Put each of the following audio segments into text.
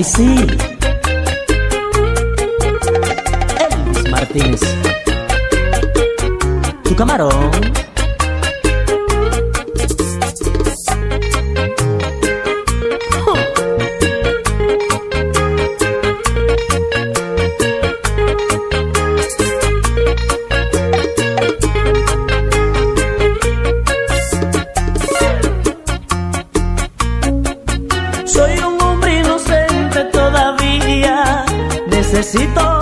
Ay, sí. Elvis Martínez. Tu camarón. necesito.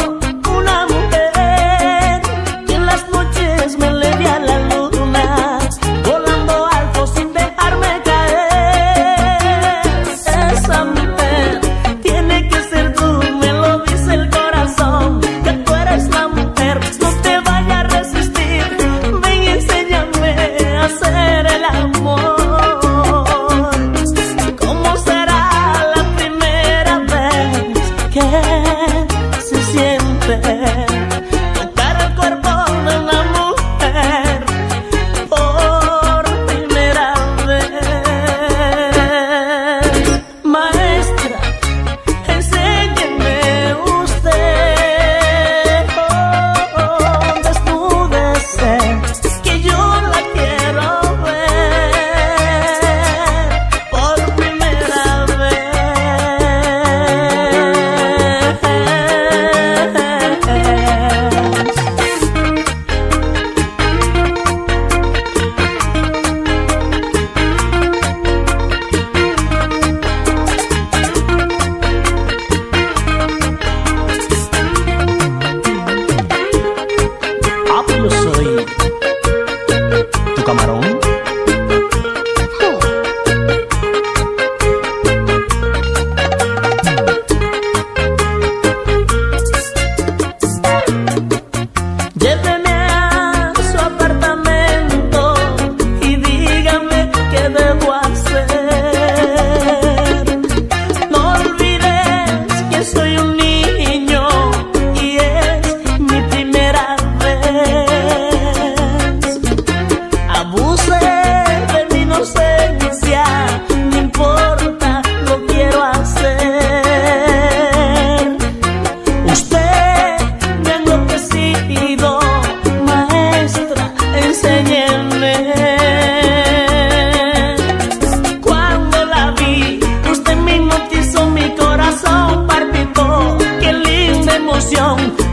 não.